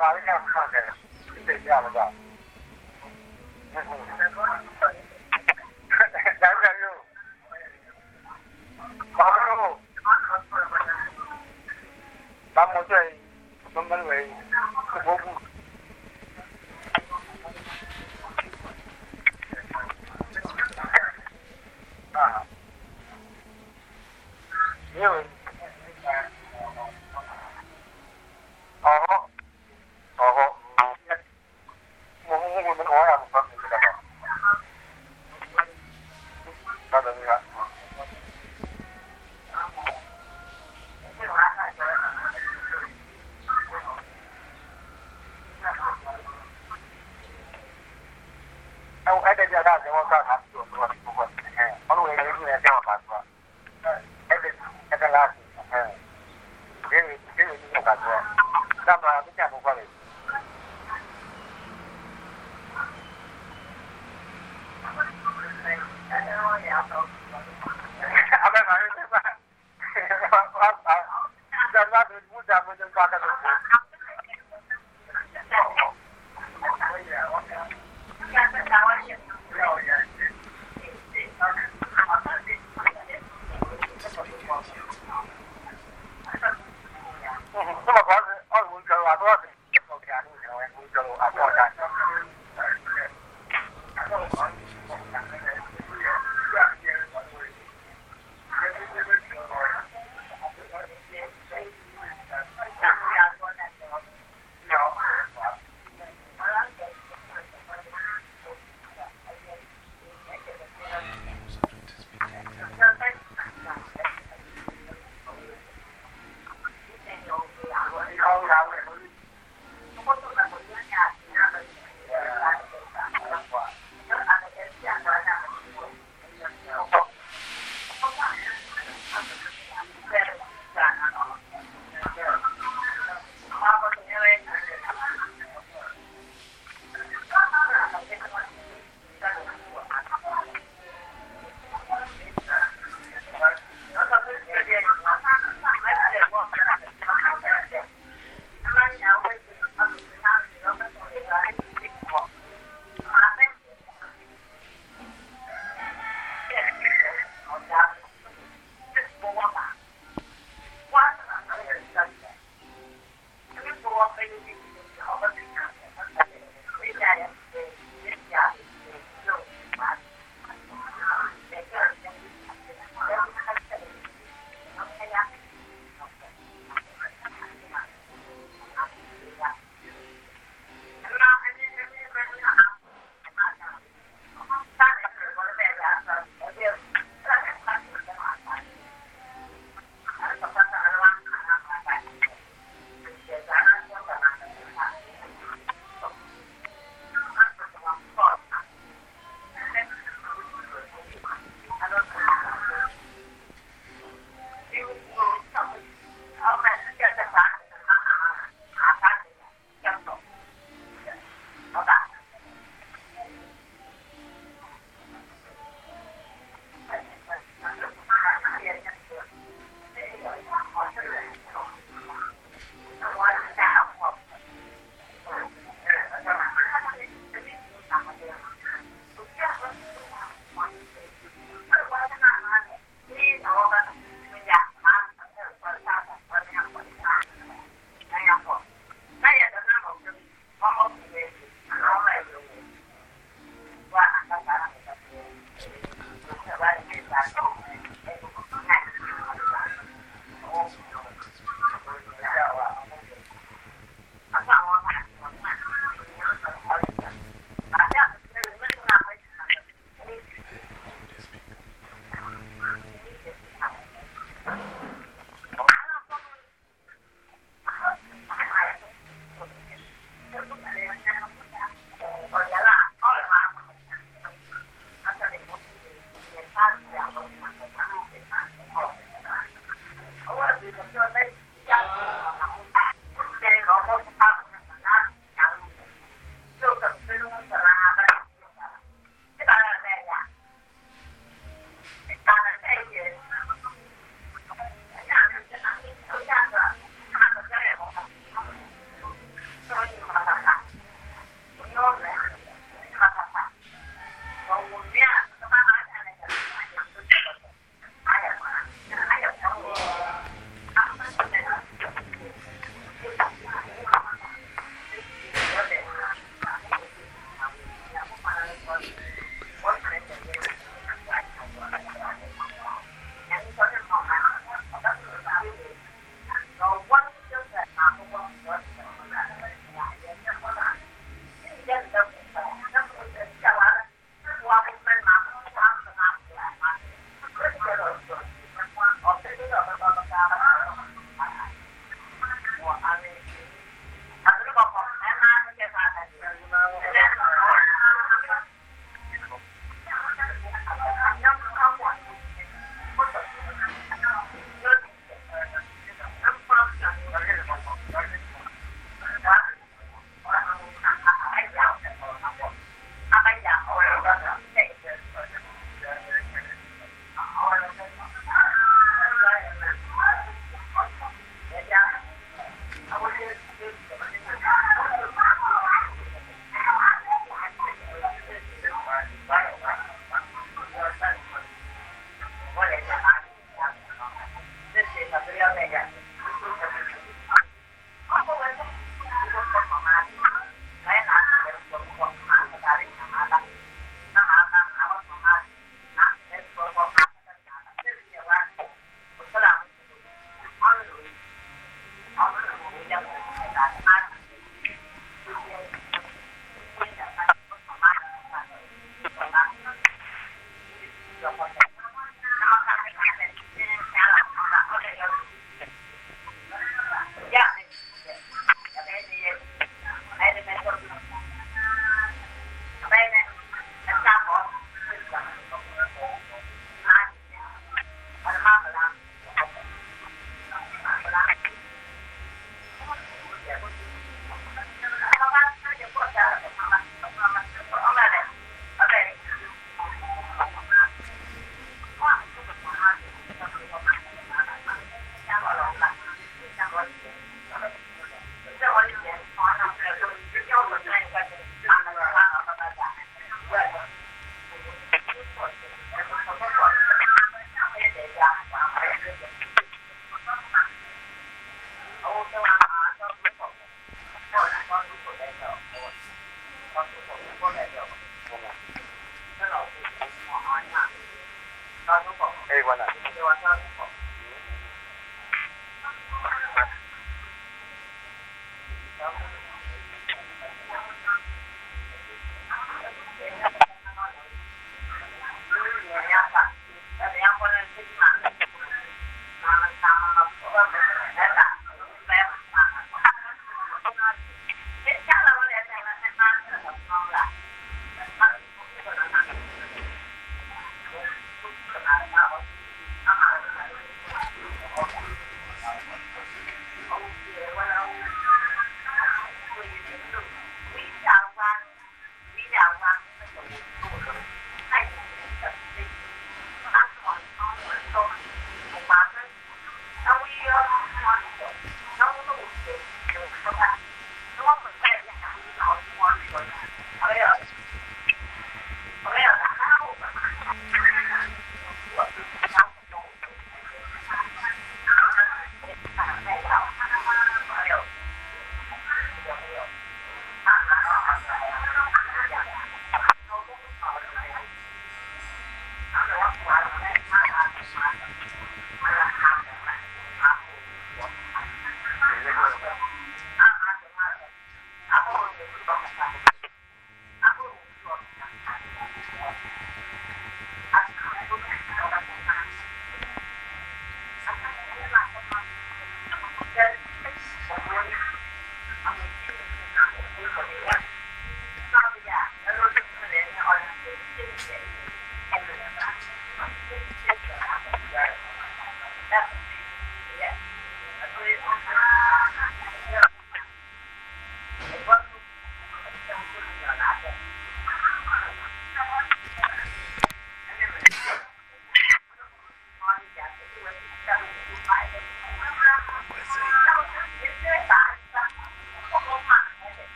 哪一下看看，你等一下，老。káàdì wọn káàdì.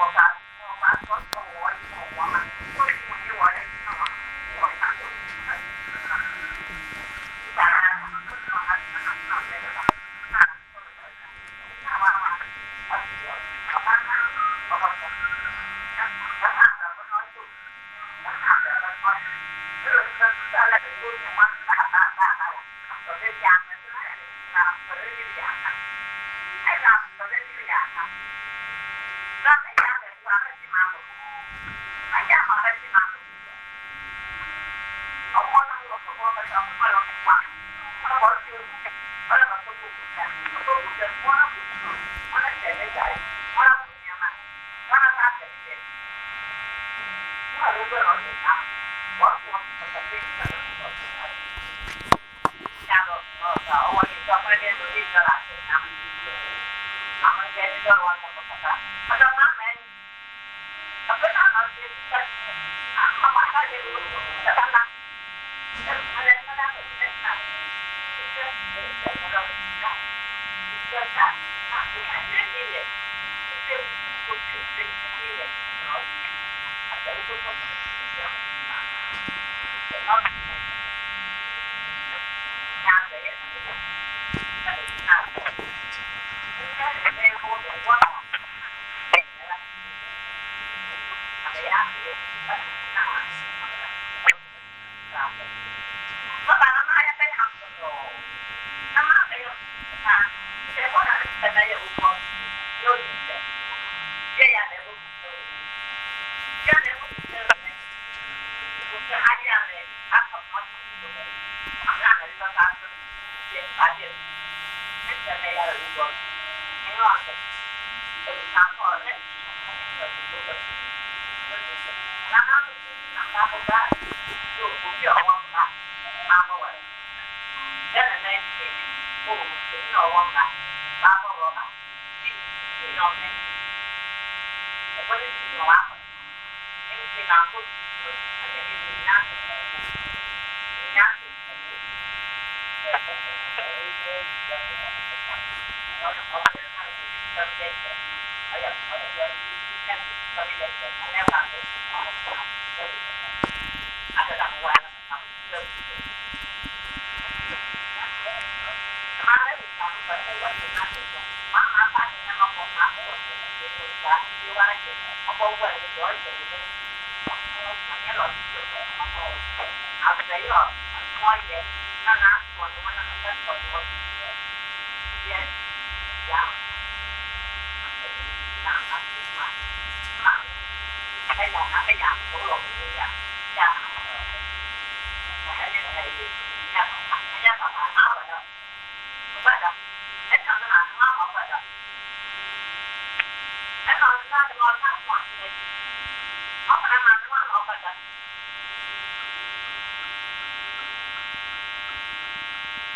more fast. Thank Apple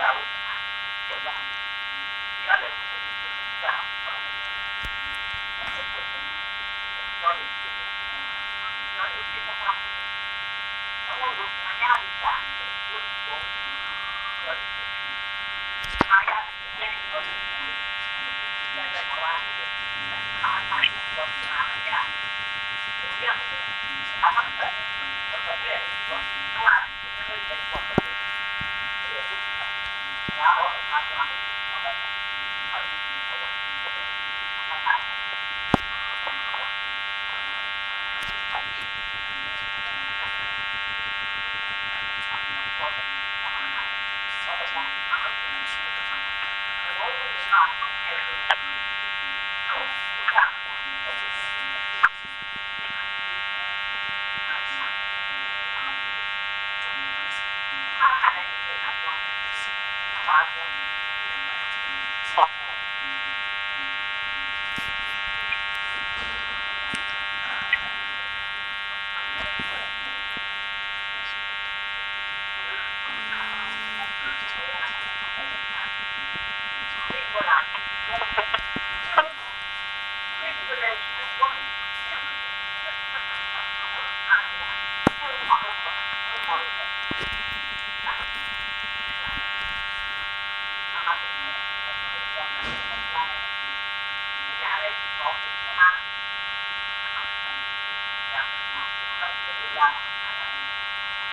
out.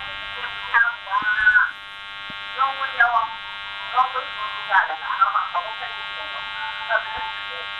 Thank you.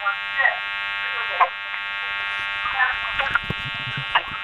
Thank you.